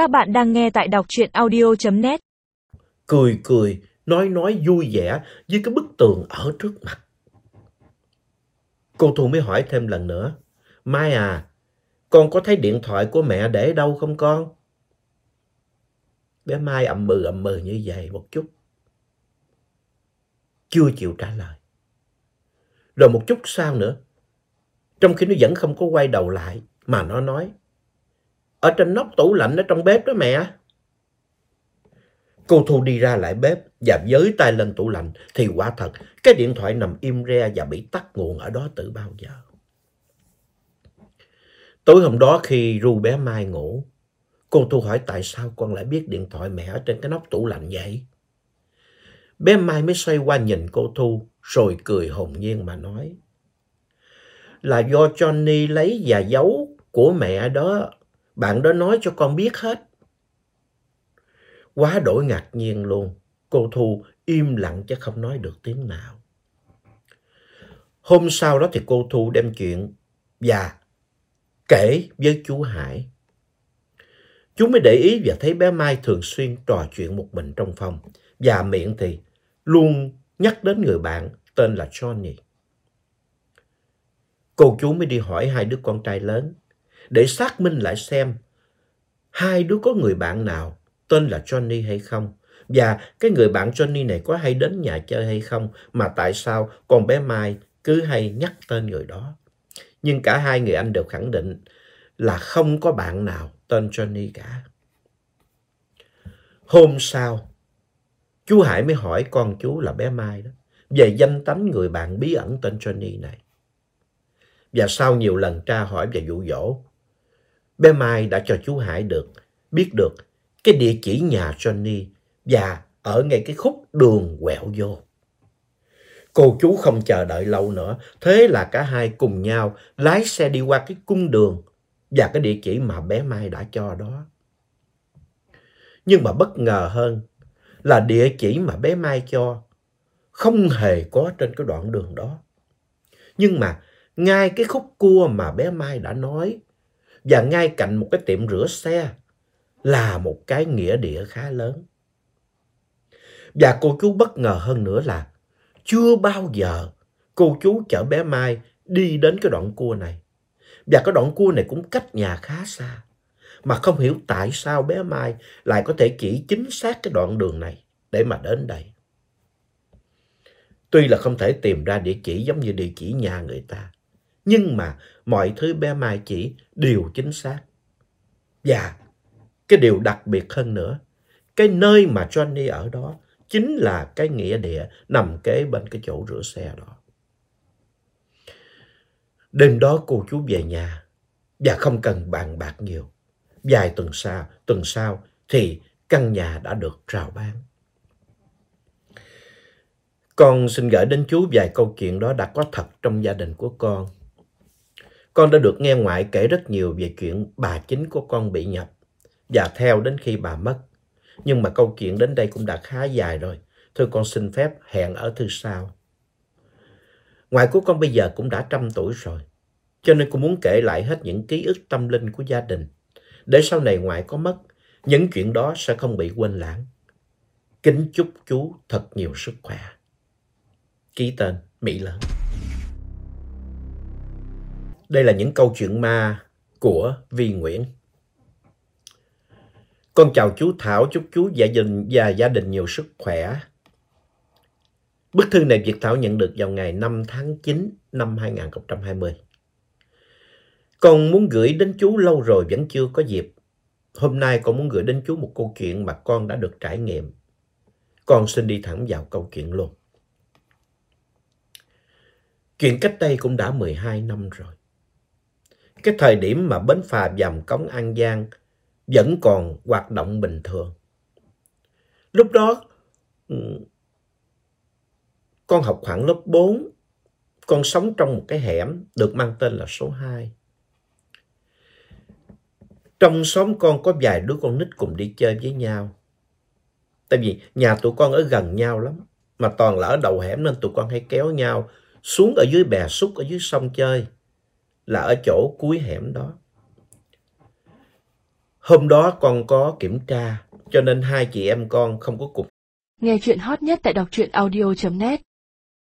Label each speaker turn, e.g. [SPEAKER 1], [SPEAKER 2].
[SPEAKER 1] Các bạn đang nghe tại đọc truyện audio.net.
[SPEAKER 2] Cười cười, nói nói vui vẻ với cái bức tường ở trước mặt. Cô Thu mới hỏi thêm lần nữa. Mai à, con có thấy điện thoại của mẹ để đâu không con? Bé Mai ậm mừ ậm mừ như vậy một chút. Chưa chịu trả lời. Rồi một chút sau nữa, trong khi nó vẫn không có quay đầu lại, mà nó nói. Ở trên nóc tủ lạnh ở trong bếp đó mẹ. Cô Thu đi ra lại bếp và giới tay lên tủ lạnh thì quả thật cái điện thoại nằm im re và bị tắt nguồn ở đó từ bao giờ. Tối hôm đó khi ru bé Mai ngủ, cô Thu hỏi tại sao con lại biết điện thoại mẹ ở trên cái nóc tủ lạnh vậy? Bé Mai mới xoay qua nhìn cô Thu rồi cười hồn nhiên mà nói. Là do Johnny lấy và giấu của mẹ đó. Bạn đó nói cho con biết hết. Quá đổi ngạc nhiên luôn. Cô Thu im lặng chứ không nói được tiếng nào. Hôm sau đó thì cô Thu đem chuyện và kể với chú Hải. Chú mới để ý và thấy bé Mai thường xuyên trò chuyện một mình trong phòng. Và miệng thì luôn nhắc đến người bạn tên là Johnny. Cô chú mới đi hỏi hai đứa con trai lớn để xác minh lại xem hai đứa có người bạn nào tên là Johnny hay không và cái người bạn Johnny này có hay đến nhà chơi hay không mà tại sao con bé Mai cứ hay nhắc tên người đó. Nhưng cả hai người anh đều khẳng định là không có bạn nào tên Johnny cả. Hôm sau, chú Hải mới hỏi con chú là bé Mai đó về danh tánh người bạn bí ẩn tên Johnny này. Và sau nhiều lần tra hỏi và dụ dỗ, bé Mai đã cho chú Hải được biết được cái địa chỉ nhà Johnny và ở ngay cái khúc đường quẹo vô. Cô chú không chờ đợi lâu nữa, thế là cả hai cùng nhau lái xe đi qua cái cung đường và cái địa chỉ mà bé Mai đã cho đó. Nhưng mà bất ngờ hơn là địa chỉ mà bé Mai cho không hề có trên cái đoạn đường đó. Nhưng mà ngay cái khúc cua mà bé Mai đã nói và ngay cạnh một cái tiệm rửa xe là một cái nghĩa địa khá lớn. Và cô chú bất ngờ hơn nữa là chưa bao giờ cô chú chở bé Mai đi đến cái đoạn cua này. Và cái đoạn cua này cũng cách nhà khá xa. Mà không hiểu tại sao bé Mai lại có thể chỉ chính xác cái đoạn đường này để mà đến đây. Tuy là không thể tìm ra địa chỉ giống như địa chỉ nhà người ta. Nhưng mà mọi thứ bé Mai chỉ đều chính xác. Và cái điều đặc biệt hơn nữa, cái nơi mà Johnny ở đó chính là cái nghĩa địa nằm kế bên cái chỗ rửa xe đó. Đêm đó cô chú về nhà và không cần bàn bạc nhiều. Vài tuần sau, tuần sau thì căn nhà đã được rao bán. Con xin gửi đến chú vài câu chuyện đó đã có thật trong gia đình của con. Con đã được nghe ngoại kể rất nhiều về chuyện bà chính của con bị nhập và theo đến khi bà mất. Nhưng mà câu chuyện đến đây cũng đã khá dài rồi. Thôi con xin phép hẹn ở thư sau. Ngoại của con bây giờ cũng đã trăm tuổi rồi. Cho nên con muốn kể lại hết những ký ức tâm linh của gia đình. Để sau này ngoại có mất, những chuyện đó sẽ không bị quên lãng. Kính chúc chú thật nhiều sức khỏe. Ký tên Mỹ Lớn. Đây là những câu chuyện ma của Vi Nguyễn. Con chào chú Thảo, chúc chú gia đình và gia đình nhiều sức khỏe. Bức thư này Việt Thảo nhận được vào ngày 5 tháng 9 năm 2020. Con muốn gửi đến chú lâu rồi vẫn chưa có dịp. Hôm nay con muốn gửi đến chú một câu chuyện mà con đã được trải nghiệm. Con xin đi thẳng vào câu chuyện luôn. Chuyện cách đây cũng đã 12 năm rồi. Cái thời điểm mà bến phà dầm cống An Giang vẫn còn hoạt động bình thường. Lúc đó, ừ, con học khoảng lớp 4, con sống trong một cái hẻm được mang tên là số 2. Trong xóm con có vài đứa con nít cùng đi chơi với nhau. Tại vì nhà tụi con ở gần nhau lắm, mà toàn là ở đầu hẻm nên tụi con hay kéo nhau xuống ở dưới bè xúc ở dưới sông chơi, là ở chỗ cuối hẻm đó. Hôm đó con có kiểm tra, cho nên hai chị em con không có cùng.
[SPEAKER 1] Nghe chuyện hot nhất tại đọc truyện audio.net